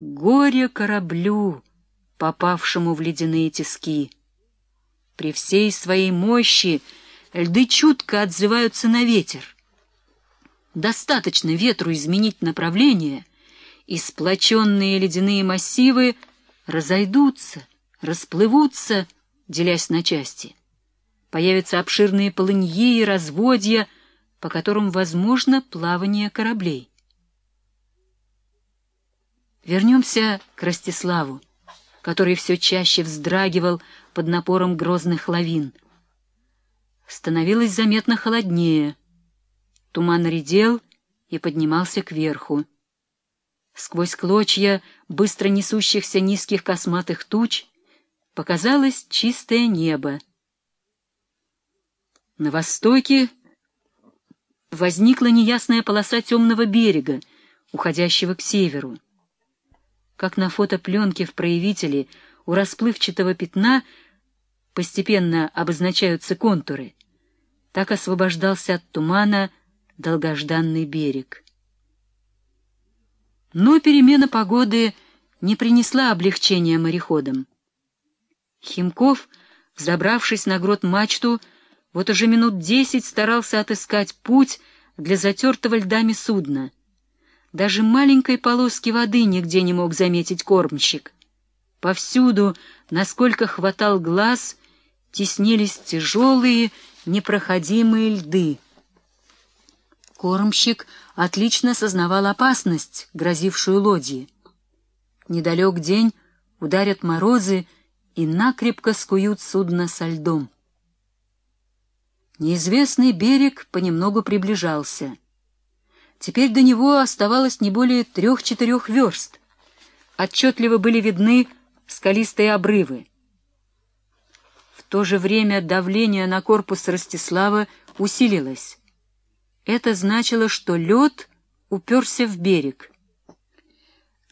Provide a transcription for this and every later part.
Горе кораблю, попавшему в ледяные тиски. При всей своей мощи льды чутко отзываются на ветер. Достаточно ветру изменить направление, и сплоченные ледяные массивы разойдутся, расплывутся, делясь на части. Появятся обширные полыньи и разводья, по которым возможно плавание кораблей. Вернемся к Ростиславу, который все чаще вздрагивал под напором грозных лавин. Становилось заметно холоднее. Туман редел и поднимался кверху. Сквозь клочья быстро несущихся низких косматых туч показалось чистое небо. На востоке возникла неясная полоса темного берега, уходящего к северу. Как на фотопленке в проявителе у расплывчатого пятна постепенно обозначаются контуры, так освобождался от тумана долгожданный берег. Но перемена погоды не принесла облегчения мореходам. Химков, забравшись на грот мачту, вот уже минут десять старался отыскать путь для затертого льдами судна. Даже маленькой полоски воды нигде не мог заметить кормщик. Повсюду, насколько хватал глаз, теснились тяжелые, непроходимые льды. Кормщик отлично сознавал опасность, грозившую лодье. Недалек день, ударят морозы и накрепко скуют судно со льдом. Неизвестный берег понемногу приближался. Теперь до него оставалось не более трех-четырех верст. Отчетливо были видны скалистые обрывы. В то же время давление на корпус Ростислава усилилось. Это значило, что лед уперся в берег.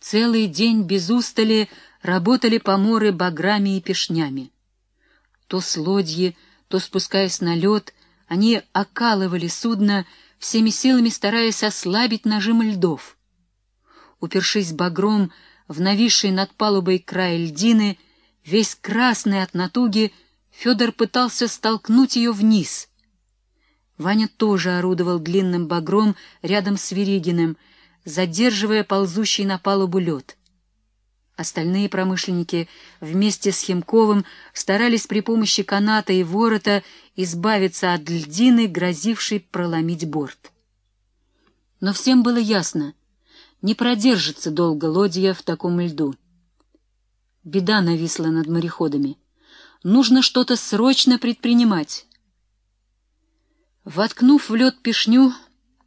Целый день без устали работали поморы баграми и пешнями. То с лодьи, то спускаясь на лед, они окалывали судно, всеми силами стараясь ослабить нажим льдов. Упершись багром в нависший над палубой край льдины, весь красный от натуги, Федор пытался столкнуть ее вниз — Ваня тоже орудовал длинным багром рядом с Веригиным, задерживая ползущий на палубу лед. Остальные промышленники вместе с Химковым старались при помощи каната и ворота избавиться от льдины, грозившей проломить борт. Но всем было ясно, не продержится долго лодья в таком льду. Беда нависла над мореходами. Нужно что-то срочно предпринимать. Воткнув в лед пешню,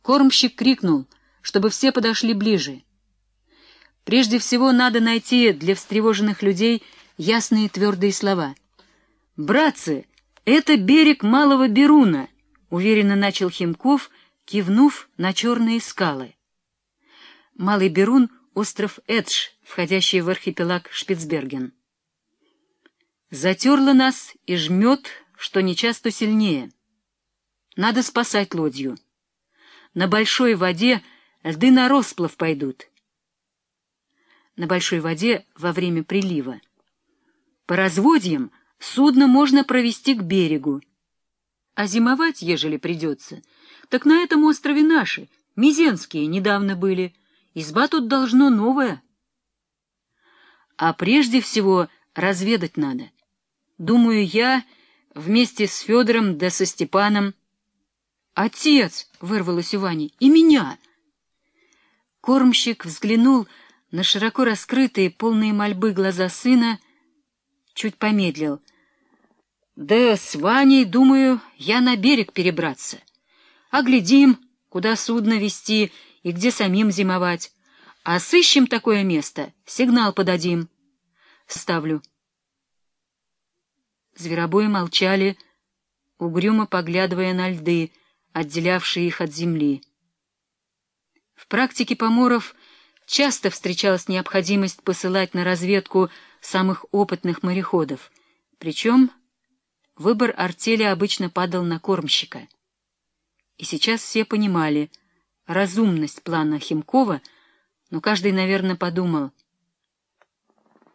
кормщик крикнул, чтобы все подошли ближе. Прежде всего надо найти для встревоженных людей ясные твердые слова. «Братцы, это берег Малого Беруна», — уверенно начал Химков, кивнув на черные скалы. Малый Берун — остров Эдж, входящий в архипелаг Шпицберген. Затерло нас и жмет, что нечасто сильнее — надо спасать лодью. На большой воде льды на расплав пойдут. На большой воде во время прилива. По разводьям судно можно провести к берегу. А зимовать, ежели придется, так на этом острове наши, Мизенские, недавно были. Изба тут должно новая. А прежде всего разведать надо. Думаю, я вместе с Федором да со Степаном «Отец!» — вырвалось у Вани. «И меня!» Кормщик взглянул на широко раскрытые, полные мольбы глаза сына, чуть помедлил. «Да с Ваней, думаю, я на берег перебраться. Оглядим, куда судно вести и где самим зимовать. А сыщем такое место, сигнал подадим. Ставлю». Зверобои молчали, угрюмо поглядывая на льды, отделявшие их от земли. В практике поморов часто встречалась необходимость посылать на разведку самых опытных мореходов, причем выбор артели обычно падал на кормщика. И сейчас все понимали разумность плана Химкова, но каждый, наверное, подумал —